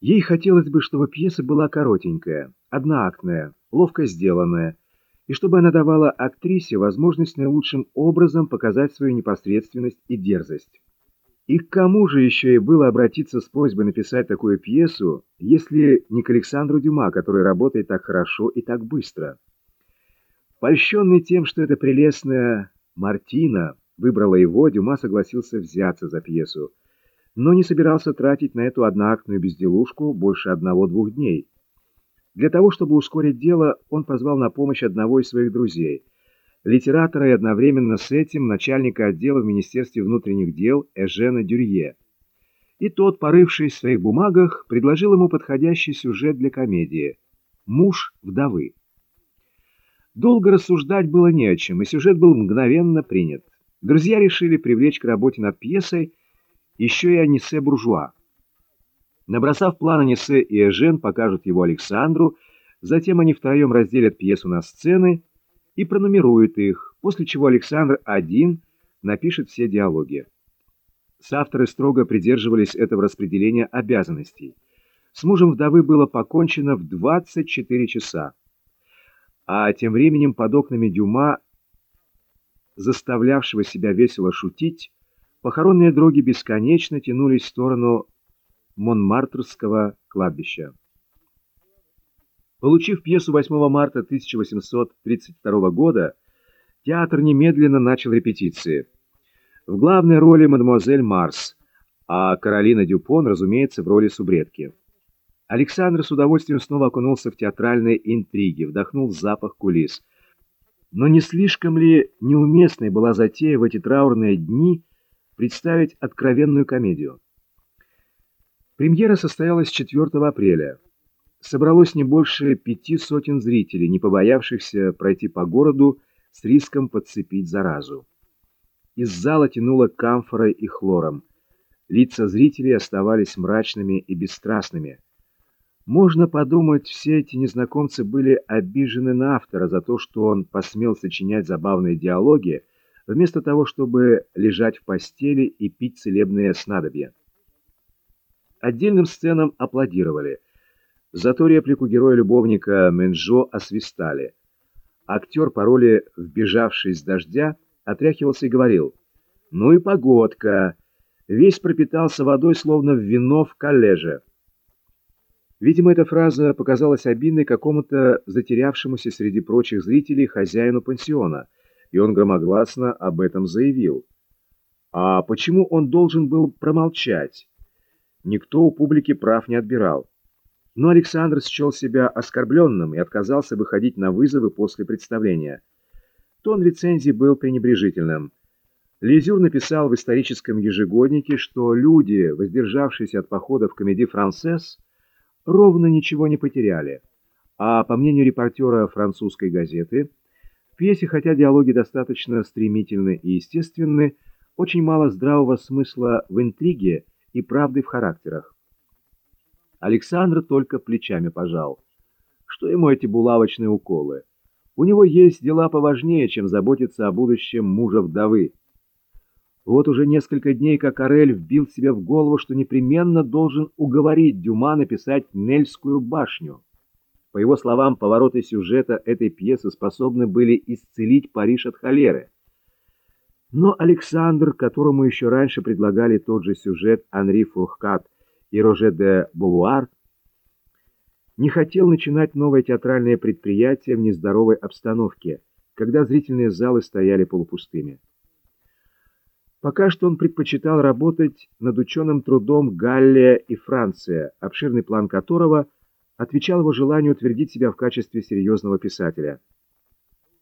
Ей хотелось бы, чтобы пьеса была коротенькая, одноактная, ловко сделанная, и чтобы она давала актрисе возможность наилучшим образом показать свою непосредственность и дерзость. И к кому же еще и было обратиться с просьбой написать такую пьесу, если не к Александру Дюма, который работает так хорошо и так быстро? Польщенный тем, что эта прелестная Мартина выбрала его, Дюма согласился взяться за пьесу, но не собирался тратить на эту одноактную безделушку больше одного-двух дней. Для того, чтобы ускорить дело, он позвал на помощь одного из своих друзей, литератора и одновременно с этим начальника отдела в Министерстве внутренних дел Эжена Дюрье. И тот, порывшись в своих бумагах, предложил ему подходящий сюжет для комедии «Муж вдовы». Долго рассуждать было не о чем, и сюжет был мгновенно принят. Друзья решили привлечь к работе над пьесой еще и Анисе Буржуа. Набросав план Анисе и Эжен покажут его Александру, затем они втроем разделят пьесу на сцены и пронумеруют их, после чего Александр один напишет все диалоги. Соавторы строго придерживались этого распределения обязанностей. С мужем вдовы было покончено в 24 часа. А тем временем под окнами Дюма, заставлявшего себя весело шутить, Похоронные дроги бесконечно тянулись в сторону Монмартрского кладбища. Получив пьесу 8 марта 1832 года, театр немедленно начал репетиции. В главной роли мадемуазель Марс, а Каролина Дюпон, разумеется, в роли субредки. Александр с удовольствием снова окунулся в театральные интриги, вдохнул запах кулис. Но не слишком ли неуместной была затея в эти траурные дни представить откровенную комедию. Премьера состоялась 4 апреля. Собралось не больше пяти сотен зрителей, не побоявшихся пройти по городу с риском подцепить заразу. Из зала тянуло камфорой и хлором. Лица зрителей оставались мрачными и бесстрастными. Можно подумать, все эти незнакомцы были обижены на автора за то, что он посмел сочинять забавные диалоги, вместо того, чтобы лежать в постели и пить целебные снадобья. Отдельным сценам аплодировали. Зато реплику героя-любовника Менжо освистали. Актер по роли «Вбежавший с дождя» отряхивался и говорил «Ну и погодка!» Весь пропитался водой, словно вино в коллеже. Видимо, эта фраза показалась обидной какому-то затерявшемуся среди прочих зрителей хозяину пансиона – и он громогласно об этом заявил. А почему он должен был промолчать? Никто у публики прав не отбирал. Но Александр счел себя оскорбленным и отказался выходить на вызовы после представления. Тон рецензии был пренебрежительным. Лизюр написал в историческом ежегоднике, что люди, воздержавшиеся от похода в комедий «Францесс», ровно ничего не потеряли. А по мнению репортера французской газеты, пьесе, хотя диалоги достаточно стремительны и естественны, очень мало здравого смысла в интриге и правды в характерах. Александр только плечами пожал. Что ему эти булавочные уколы? У него есть дела поважнее, чем заботиться о будущем мужа-вдовы. Вот уже несколько дней, как Орель вбил себе в голову, что непременно должен уговорить Дюма написать «Нельскую башню». По его словам, повороты сюжета этой пьесы способны были исцелить Париж от холеры. Но Александр, которому еще раньше предлагали тот же сюжет Анри Фуркат и Роже де Бувуар, не хотел начинать новое театральное предприятие в нездоровой обстановке, когда зрительные залы стояли полупустыми. Пока что он предпочитал работать над ученым трудом «Галлия и Франция», обширный план которого – отвечал его желанию утвердить себя в качестве серьезного писателя.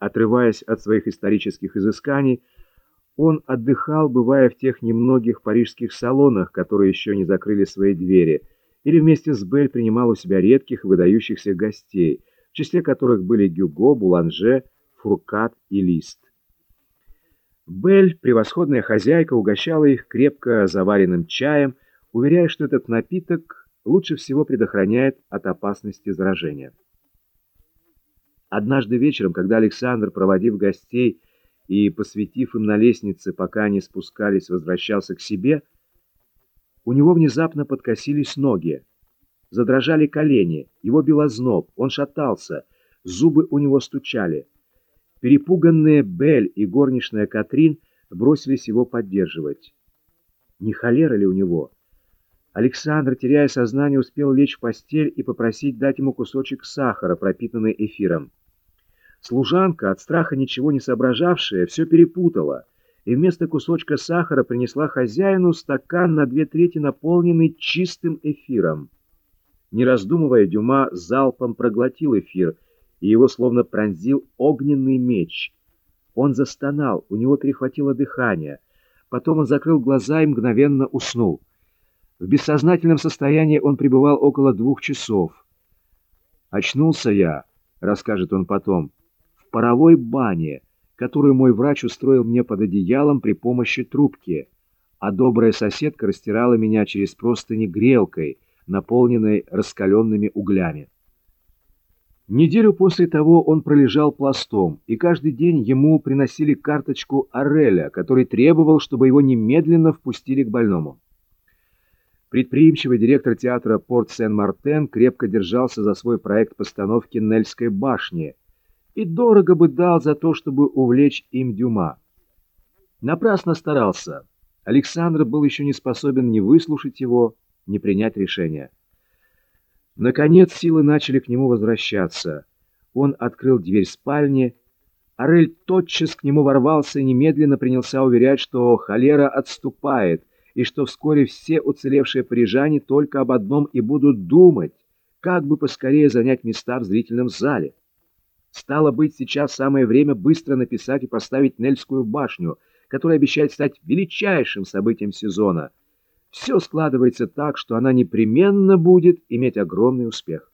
Отрываясь от своих исторических изысканий, он отдыхал, бывая в тех немногих парижских салонах, которые еще не закрыли свои двери, или вместе с Бель принимал у себя редких выдающихся гостей, в числе которых были Гюго, Буланже, Фуркат и Лист. Бель, превосходная хозяйка, угощала их крепко заваренным чаем, уверяя, что этот напиток лучше всего предохраняет от опасности заражения. Однажды вечером, когда Александр, проводив гостей и посветив им на лестнице, пока они спускались, возвращался к себе, у него внезапно подкосились ноги. Задрожали колени, его било зноб, он шатался, зубы у него стучали. Перепуганные Бель и горничная Катрин бросились его поддерживать. Не холера ли у него? Александр, теряя сознание, успел лечь в постель и попросить дать ему кусочек сахара, пропитанный эфиром. Служанка, от страха ничего не соображавшая, все перепутала, и вместо кусочка сахара принесла хозяину стакан на две трети наполненный чистым эфиром. Не раздумывая, Дюма залпом проглотил эфир, и его словно пронзил огненный меч. Он застонал, у него перехватило дыхание. Потом он закрыл глаза и мгновенно уснул. В бессознательном состоянии он пребывал около двух часов. «Очнулся я», — расскажет он потом, — «в паровой бане, которую мой врач устроил мне под одеялом при помощи трубки, а добрая соседка растирала меня через простыни грелкой, наполненной раскаленными углями. Неделю после того он пролежал пластом, и каждый день ему приносили карточку Ореля, который требовал, чтобы его немедленно впустили к больному. Предприимчивый директор театра Порт-Сен-Мартен крепко держался за свой проект постановки Нельской башни и дорого бы дал за то, чтобы увлечь им Дюма. Напрасно старался. Александр был еще не способен ни выслушать его, ни принять решение. Наконец силы начали к нему возвращаться. Он открыл дверь спальни. Орель тотчас к нему ворвался и немедленно принялся уверять, что холера отступает, и что вскоре все уцелевшие парижане только об одном и будут думать, как бы поскорее занять места в зрительном зале. Стало быть, сейчас самое время быстро написать и поставить Нельскую башню, которая обещает стать величайшим событием сезона. Все складывается так, что она непременно будет иметь огромный успех.